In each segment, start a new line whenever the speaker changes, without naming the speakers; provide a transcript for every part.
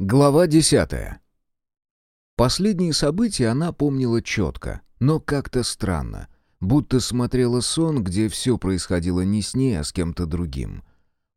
Глава десятая. Последние события она помнила четко, но как-то странно. Будто смотрела сон, где все происходило не с ней, а с кем-то другим.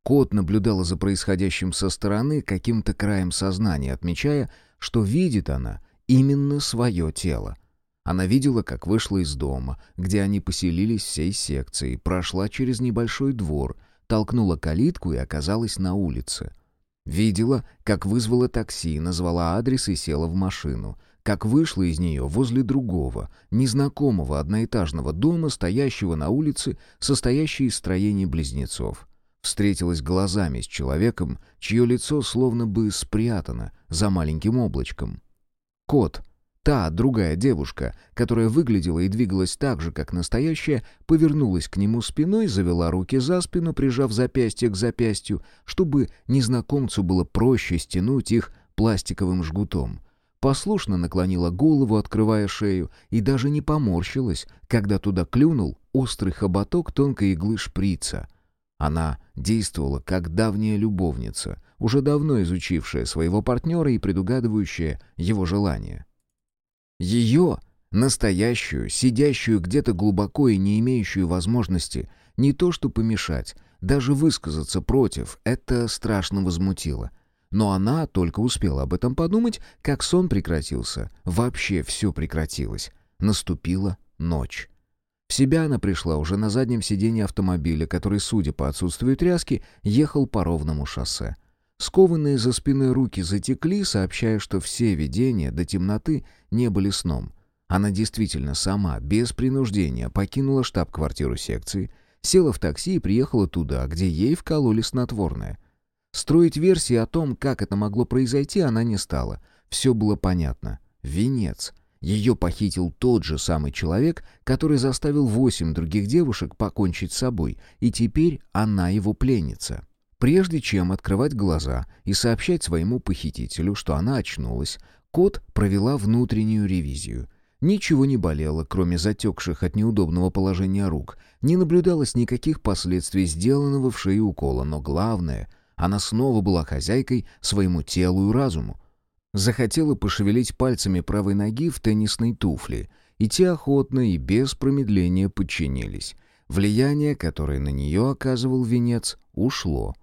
Кот наблюдала за происходящим со стороны каким-то краем сознания, отмечая, что видит она именно свое тело. Она видела, как вышла из дома, где они поселились всей секцией, прошла через небольшой двор, толкнула калитку и оказалась на улице — Видела, как вызвала такси, назвала адрес и села в машину. Как вышла из нее возле другого, незнакомого одноэтажного дома, стоящего на улице, состоящей из строений близнецов. Встретилась глазами с человеком, чье лицо словно бы спрятано за маленьким облачком. Кот — Та, другая девушка, которая выглядела и двигалась так же, как настоящая, повернулась к нему спиной, завела руки за спину, прижав запястье к запястью, чтобы незнакомцу было проще стянуть их пластиковым жгутом. Послушно наклонила голову, открывая шею, и даже не поморщилась, когда туда клюнул острый хоботок тонкой иглы шприца. Она действовала как давняя любовница, уже давно изучившая своего партнера и предугадывающая его желания. Ее, настоящую, сидящую где-то глубоко и не имеющую возможности не то что помешать, даже высказаться против, это страшно возмутило. Но она только успела об этом подумать, как сон прекратился. Вообще все прекратилось. Наступила ночь. В себя она пришла уже на заднем сиденье автомобиля, который, судя по отсутствию тряски, ехал по ровному шоссе. Скованные за спиной руки затекли, сообщая, что все видения до темноты не были сном. Она действительно сама, без принуждения, покинула штаб-квартиру секции, села в такси и приехала туда, где ей вкололи снотворное. Строить версии о том, как это могло произойти, она не стала. Все было понятно. Венец. Ее похитил тот же самый человек, который заставил восемь других девушек покончить с собой, и теперь она его пленница. Прежде чем открывать глаза и сообщать своему похитителю, что она очнулась, кот провела внутреннюю ревизию. Ничего не болело, кроме затекших от неудобного положения рук. Не наблюдалось никаких последствий сделанного в шее укола, но главное, она снова была хозяйкой своему телу и разуму. Захотела пошевелить пальцами правой ноги в теннисной туфли, и те охотно и без промедления подчинились. Влияние, которое на нее оказывал венец, ушло —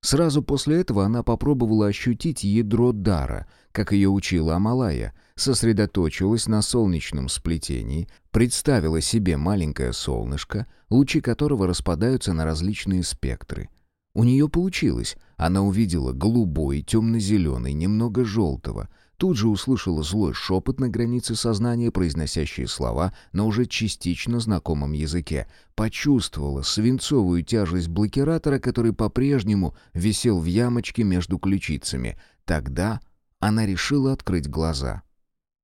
Сразу после этого она попробовала ощутить ядро дара, как ее учила Амалая, сосредоточилась на солнечном сплетении, представила себе маленькое солнышко, лучи которого распадаются на различные спектры. У нее получилось. Она увидела голубой, темно-зеленый, немного желтого, Тут же услышала злой шепот на границе сознания, произносящие слова на уже частично знакомом языке. Почувствовала свинцовую тяжесть блокиратора, который по-прежнему висел в ямочке между ключицами. Тогда она решила открыть глаза.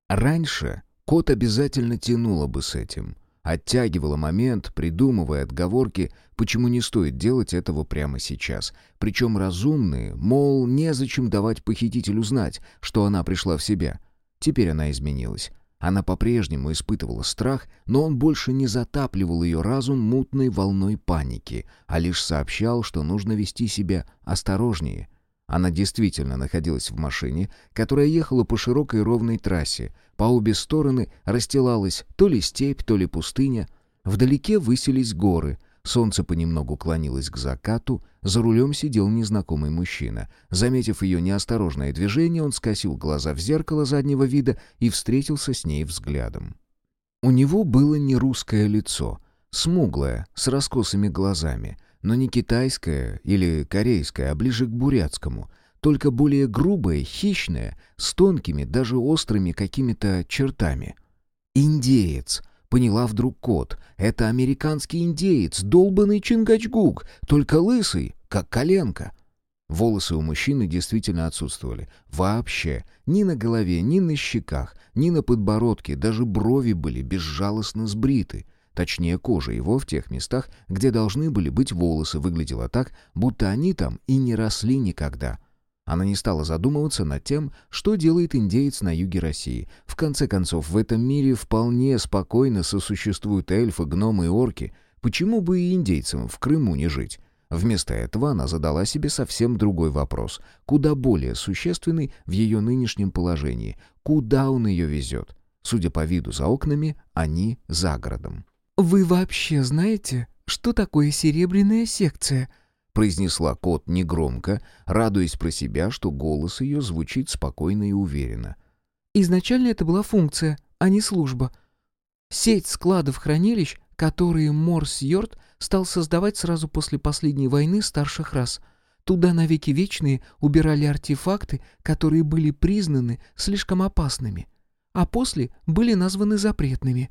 Раньше кот обязательно тянула бы с этим — Оттягивала момент, придумывая отговорки, почему не стоит делать этого прямо сейчас. Причем разумные, мол, незачем давать похитителю знать, что она пришла в себя. Теперь она изменилась. Она по-прежнему испытывала страх, но он больше не затапливал ее разум мутной волной паники, а лишь сообщал, что нужно вести себя осторожнее. Она действительно находилась в машине, которая ехала по широкой ровной трассе. По обе стороны расстилалась то ли степь, то ли пустыня. Вдалеке высились горы. Солнце понемногу клонилось к закату. За рулем сидел незнакомый мужчина. Заметив ее неосторожное движение, он скосил глаза в зеркало заднего вида и встретился с ней взглядом. У него было не русское лицо, смуглое, с раскосыми глазами — но не китайское или корейское, а ближе к бурятскому, только более грубое, хищное, с тонкими, даже острыми какими-то чертами. «Индеец», — поняла вдруг кот, — «это американский индеец, долбанный Чингачгук, только лысый, как коленка». Волосы у мужчины действительно отсутствовали. Вообще. Ни на голове, ни на щеках, ни на подбородке, даже брови были безжалостно сбриты. Точнее, кожа его в тех местах, где должны были быть волосы, выглядела так, будто они там и не росли никогда. Она не стала задумываться над тем, что делает индеец на юге России. В конце концов, в этом мире вполне спокойно сосуществуют эльфы, гномы и орки. Почему бы и индейцам в Крыму не жить? Вместо этого она задала себе совсем другой вопрос, куда более существенный в ее нынешнем положении. Куда он ее везет? Судя по виду за окнами, они за городом.
«Вы вообще знаете, что такое серебряная секция?»
Произнесла кот негромко, радуясь про себя, что голос ее звучит спокойно и уверенно.
«Изначально это была функция, а не служба. Сеть складов-хранилищ, которые Морс Йорд стал создавать сразу после последней войны старших рас. Туда навеки вечные убирали артефакты, которые были признаны слишком опасными, а после были названы запретными».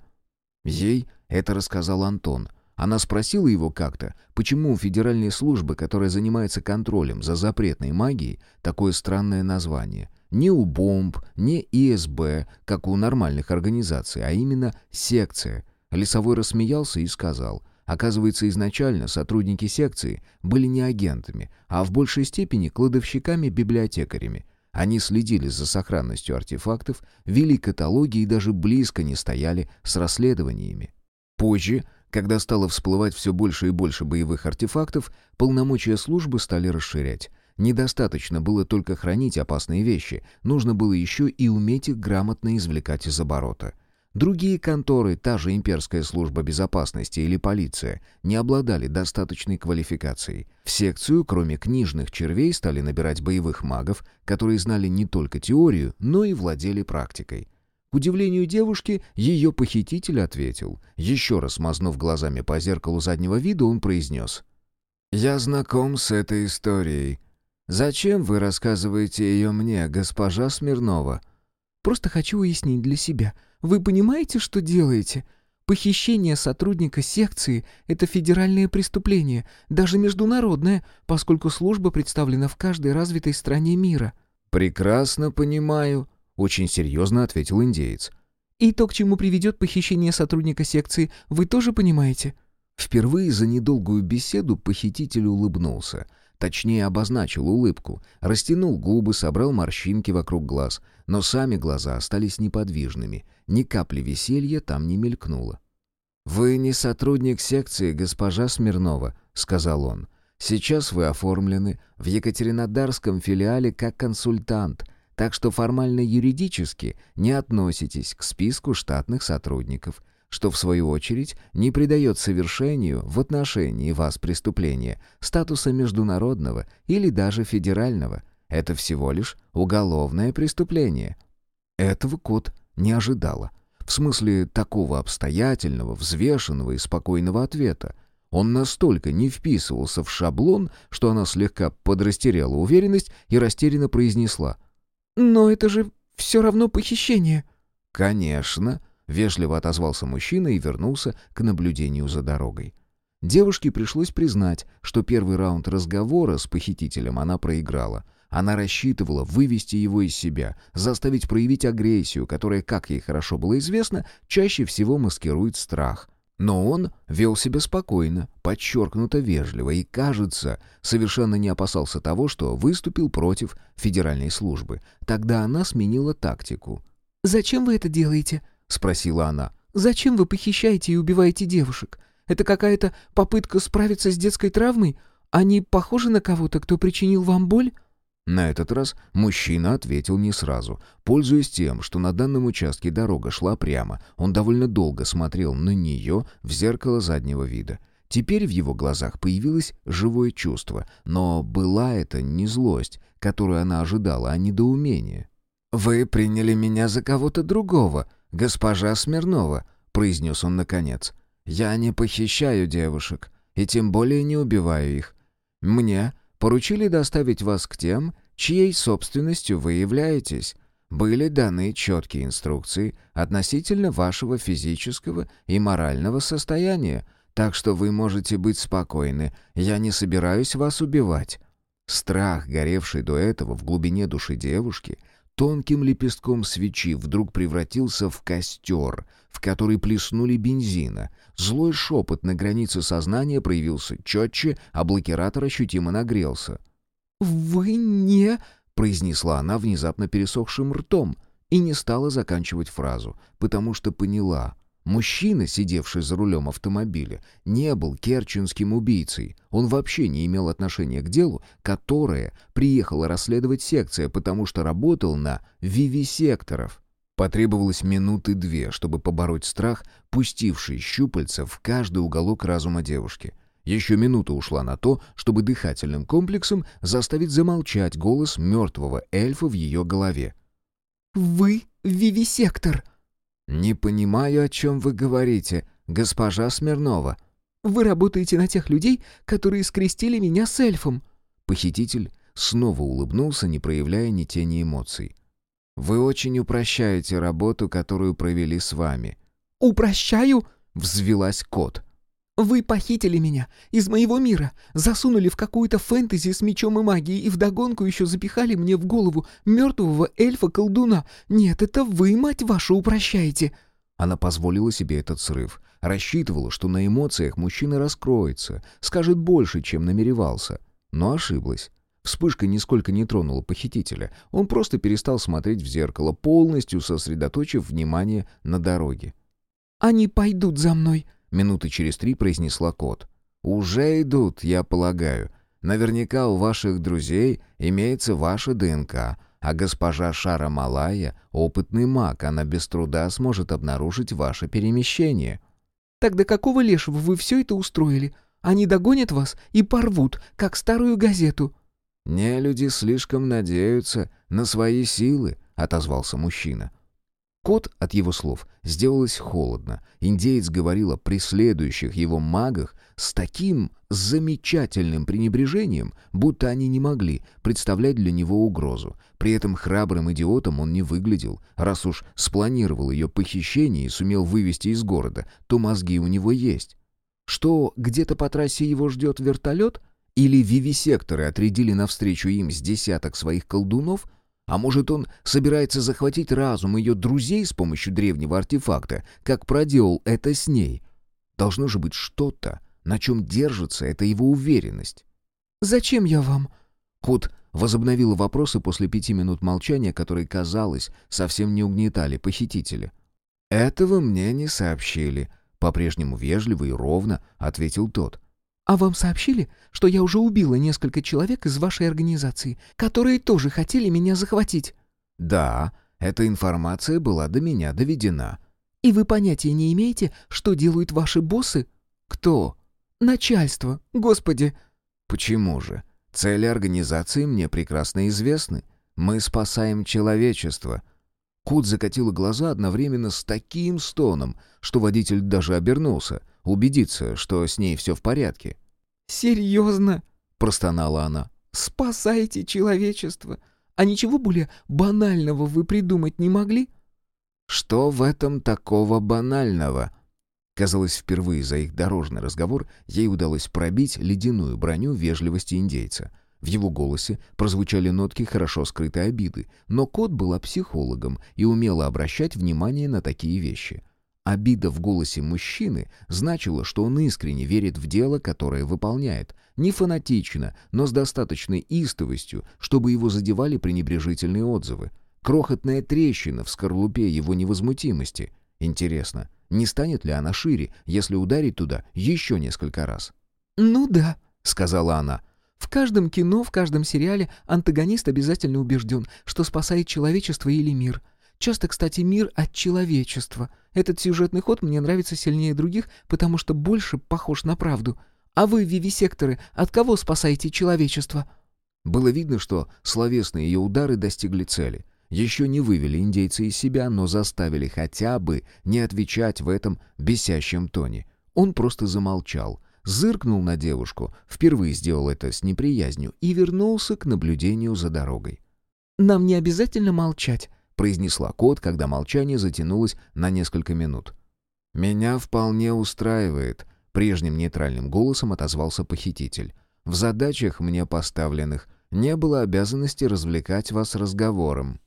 Ей это рассказал Антон — она спросила его как-то, почему у федеральной службы, которая занимается контролем за запретной магией, такое странное название. Не у бомб, не ИСБ, как у нормальных организаций, а именно секция. Лесовой рассмеялся и сказал, оказывается, изначально сотрудники секции были не агентами, а в большей степени кладовщиками-библиотекарями. Они следили за сохранностью артефактов, вели каталоги и даже близко не стояли с расследованиями. Позже когда стало всплывать все больше и больше боевых артефактов, полномочия службы стали расширять. Недостаточно было только хранить опасные вещи, нужно было еще и уметь их грамотно извлекать из оборота. Другие конторы, та же имперская служба безопасности или полиция, не обладали достаточной квалификацией. В секцию, кроме книжных червей, стали набирать боевых магов, которые знали не только теорию, но и владели практикой. К удивлению девушки, ее похититель ответил. Еще раз мазнув глазами по зеркалу заднего вида, он произнес. «Я знаком с этой историей. Зачем вы рассказываете ее мне, госпожа Смирнова?»
«Просто хочу уяснить для себя. Вы понимаете, что делаете?» Похищение сотрудника секции – это федеральное преступление, даже международное, поскольку служба представлена в каждой развитой стране мира».
«Прекрасно понимаю», — очень серьезно ответил индеец.
«И то, к чему приведет похищение сотрудника секции, вы тоже понимаете?»
Впервые за недолгую беседу похититель улыбнулся. Точнее, обозначил улыбку. Растянул губы, собрал морщинки вокруг глаз. Но сами глаза остались неподвижными. Ни капли веселья там не мелькнуло. «Вы не сотрудник секции, госпожа Смирнова», — сказал он. «Сейчас вы оформлены в Екатеринодарском филиале как консультант, так что формально юридически не относитесь к списку штатных сотрудников, что в свою очередь не придает совершению в отношении вас преступления статуса международного или даже федерального. Это всего лишь уголовное преступление. Этого кот не ожидала. В смысле такого обстоятельного, взвешенного и спокойного ответа. Он настолько не вписывался в шаблон, что она слегка подрастеряла уверенность и растерянно произнесла —
«Но это же все равно похищение».
«Конечно», — вежливо отозвался мужчина и вернулся к наблюдению за дорогой. Девушке пришлось признать, что первый раунд разговора с похитителем она проиграла. Она рассчитывала вывести его из себя, заставить проявить агрессию, которая, как ей хорошо было известно, чаще всего маскирует страх. Но он вел себя спокойно, подчеркнуто вежливо и, кажется, совершенно не опасался того, что выступил против федеральной службы. Тогда она сменила тактику.
«Зачем вы это делаете?» — спросила она. «Зачем вы похищаете и убиваете девушек? Это какая-то попытка справиться с детской травмой? Они похожи на кого-то, кто причинил вам боль?»
На этот раз мужчина ответил не сразу. Пользуясь тем, что на данном участке дорога шла прямо, он довольно долго смотрел на нее в зеркало заднего вида. Теперь в его глазах появилось живое чувство, но была это не злость, которую она ожидала, а недоумение. «Вы приняли меня за кого-то другого, госпожа Смирнова», — произнес он наконец. «Я не похищаю девушек, и тем более не убиваю их. Мне поручили доставить вас к тем, чьей собственностью вы являетесь. Были даны четкие инструкции относительно вашего физического и морального состояния, так что вы можете быть спокойны, я не собираюсь вас убивать». Страх, горевший до этого в глубине души девушки, тонким лепестком свечи вдруг превратился в костер, в который плеснули бензина. Злой шепот на границе сознания проявился четче, а блокиратор ощутимо нагрелся.
«Вы не...»
— произнесла она внезапно пересохшим ртом и не стала заканчивать фразу, потому что поняла. Мужчина, сидевший за рулем автомобиля, не был керченским убийцей. Он вообще не имел отношения к делу, которое приехала расследовать секция, потому что работал на вивисекторов. Потребовалось минуты две, чтобы побороть страх, пустивший щупальца в каждый уголок разума девушки. Еще минута ушла на то, чтобы дыхательным комплексом заставить замолчать голос мертвого эльфа в ее голове.
«Вы вивисектор!»
«Не понимаю, о чем вы говорите, госпожа Смирнова».
«Вы работаете на тех людей, которые скрестили меня с эльфом».
Похититель снова улыбнулся, не проявляя ни тени эмоций. «Вы очень упрощаете работу, которую провели с вами».
«Упрощаю?»
— взвелась кот.
«Вы похитили меня из моего мира, засунули в какую-то фэнтези с мечом и магией и вдогонку еще запихали мне в голову мертвого эльфа-колдуна. Нет, это вы, мать вашу, упрощаете!»
Она позволила себе этот срыв. Рассчитывала, что на эмоциях мужчина раскроется, скажет больше, чем намеревался. Но ошиблась. Вспышка нисколько не тронула похитителя. Он просто перестал смотреть в зеркало, полностью сосредоточив внимание на дороге.
«Они пойдут за мной»,
Минуты через три произнесла кот. «Уже идут, я полагаю. Наверняка у ваших друзей имеется ваша ДНК, а госпожа Шара Малая — опытный маг, она без труда сможет обнаружить ваше перемещение».
«Тогда какого лешего вы все это устроили? Они догонят вас и порвут, как старую газету».
«Не люди слишком надеются на свои силы», — отозвался мужчина. Кот от его слов сделалось холодно. Индеец говорил о преследующих его магах с таким замечательным пренебрежением, будто они не могли представлять для него угрозу. При этом храбрым идиотом он не выглядел. Раз уж спланировал ее похищение и сумел вывести из города, то мозги у него есть. Что, где-то по трассе его ждет вертолет? Или вивисекторы отрядили навстречу им с десяток своих колдунов — а может, он собирается захватить разум ее друзей с помощью древнего артефакта, как проделал это с ней? Должно же быть что-то, на чем держится эта его уверенность.
«Зачем я вам?»
Кот возобновил вопросы после пяти минут молчания, которые, казалось, совсем не угнетали похитителя. «Этого мне не сообщили», — по-прежнему вежливо и ровно ответил тот.
«А вам сообщили, что я уже убила несколько человек из вашей организации, которые тоже хотели меня захватить?»
«Да, эта информация была до меня доведена».
«И вы понятия не имеете, что делают ваши боссы?»
«Кто?»
«Начальство, господи!»
«Почему же? Цели организации мне прекрасно известны. Мы спасаем человечество». Кут закатила глаза одновременно с таким стоном, что водитель даже обернулся — убедиться, что с ней все в порядке.
«Серьезно?»
— простонала она.
«Спасайте человечество! А ничего более банального вы придумать не могли?»
«Что в этом такого банального?» Казалось, впервые за их дорожный разговор ей удалось пробить ледяную броню вежливости индейца. В его голосе прозвучали нотки хорошо скрытой обиды, но кот была психологом и умела обращать внимание на такие вещи — Обида в голосе мужчины значила, что он искренне верит в дело, которое выполняет. Не фанатично, но с достаточной истовостью, чтобы его задевали пренебрежительные отзывы. Крохотная трещина в скорлупе его невозмутимости. Интересно, не станет ли она шире, если ударить туда еще несколько раз?
«Ну да», —
сказала она.
«В каждом кино, в каждом сериале антагонист обязательно убежден, что спасает человечество или мир». Часто, кстати, мир от человечества. Этот сюжетный ход мне нравится сильнее других, потому что больше похож на правду. А вы, вивисекторы, от кого спасаете человечество?»
Было видно, что словесные ее удары достигли цели. Еще не вывели индейца из себя, но заставили хотя бы не отвечать в этом бесящем тоне. Он просто замолчал, зыркнул на девушку, впервые сделал это с неприязнью и вернулся к наблюдению за дорогой.
«Нам не обязательно молчать», —
произнесла кот, когда молчание затянулось на несколько минут. «Меня вполне устраивает», — прежним нейтральным голосом отозвался похититель. «В задачах мне поставленных не было обязанности развлекать вас разговором».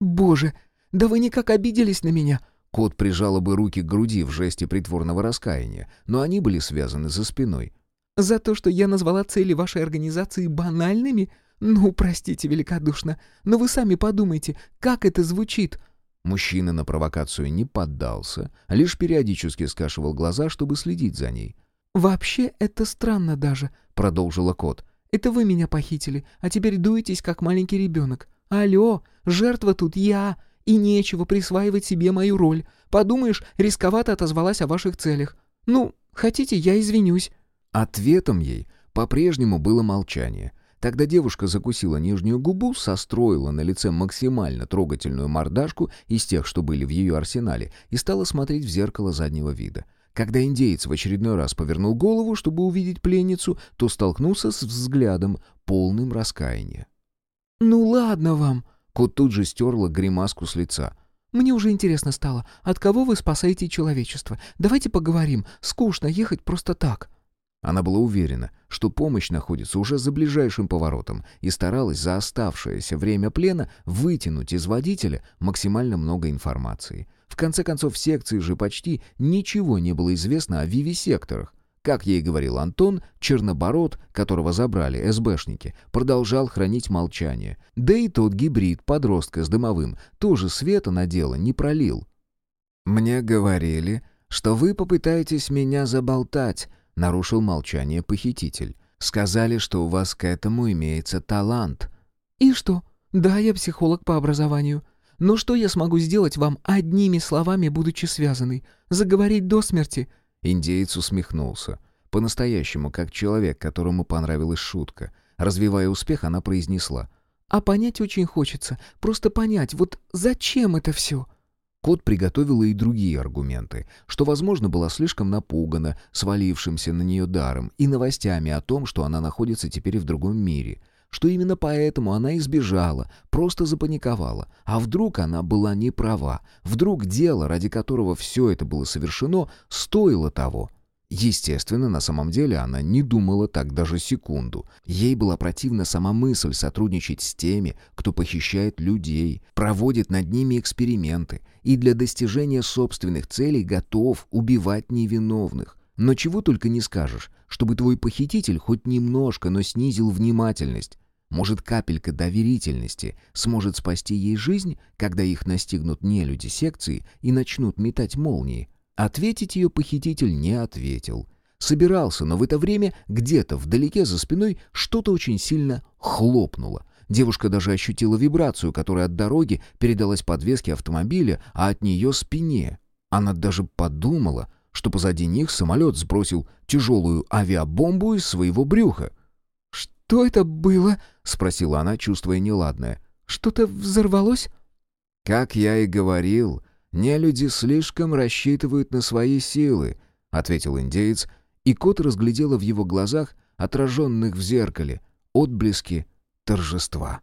«Боже, да вы никак обиделись на меня!»
Кот прижала бы руки к груди в жесте притворного раскаяния, но они были связаны за спиной.
«За то, что я назвала цели вашей организации банальными? «Ну, простите великодушно, но вы сами подумайте, как это звучит?»
Мужчина на провокацию не поддался, лишь периодически скашивал глаза, чтобы следить за ней.
«Вообще это странно даже», — продолжила кот. «Это вы меня похитили, а теперь дуетесь, как маленький ребенок. Алло, жертва тут я, и нечего присваивать себе мою роль. Подумаешь, рисковато отозвалась о ваших целях. Ну, хотите, я извинюсь».
Ответом ей по-прежнему было молчание. Тогда девушка закусила нижнюю губу, состроила на лице максимально трогательную мордашку из тех, что были в ее арсенале, и стала смотреть в зеркало заднего вида. Когда индеец в очередной раз повернул голову, чтобы увидеть пленницу, то столкнулся с взглядом, полным раскаяния.
«Ну ладно вам!»
Кот тут же стерла гримаску с лица.
«Мне уже интересно стало, от кого вы спасаете человечество? Давайте поговорим. Скучно ехать просто так».
Она была уверена, что помощь находится уже за ближайшим поворотом и старалась за оставшееся время плена вытянуть из водителя максимально много информации. В конце концов, в секции же почти ничего не было известно о вивисекторах. Как ей говорил Антон, Чернобород, которого забрали СБшники, продолжал хранить молчание. Да и тот гибрид подростка с дымовым тоже света на дело не пролил. «Мне говорили, что вы попытаетесь меня заболтать», — нарушил молчание похититель. «Сказали, что у вас к этому имеется талант».
«И что? Да, я психолог по образованию. Но что я смогу сделать вам одними словами, будучи связанной? Заговорить до смерти?»
Индеец усмехнулся. По-настоящему, как человек, которому понравилась шутка. Развивая успех, она произнесла.
«А понять очень хочется. Просто понять, вот зачем это все?»
Кот приготовила и другие аргументы, что, возможно, была слишком напугана свалившимся на нее даром и новостями о том, что она находится теперь в другом мире — что именно поэтому она избежала, просто запаниковала. А вдруг она была не права? Вдруг дело, ради которого все это было совершено, стоило того? Естественно, на самом деле она не думала так даже секунду. Ей была противна сама мысль сотрудничать с теми, кто похищает людей, проводит над ними эксперименты и для достижения собственных целей готов убивать невиновных. Но чего только не скажешь, чтобы твой похититель хоть немножко, но снизил внимательность. Может, капелька доверительности сможет спасти ей жизнь, когда их настигнут нелюди секции и начнут метать молнии? Ответить ее похититель не ответил. Собирался, но в это время где-то вдалеке за спиной что-то очень сильно хлопнуло. Девушка даже ощутила вибрацию, которая от дороги передалась подвеске автомобиля, а от нее спине. Она даже подумала, что позади них самолет сбросил тяжелую авиабомбу из своего брюха.
«Что это было?»
— спросила она, чувствуя неладное.
«Что-то взорвалось?»
«Как я и говорил, нелюди слишком рассчитывают на свои силы», — ответил индеец, и кот разглядела в его глазах, отраженных в зеркале, отблески торжества.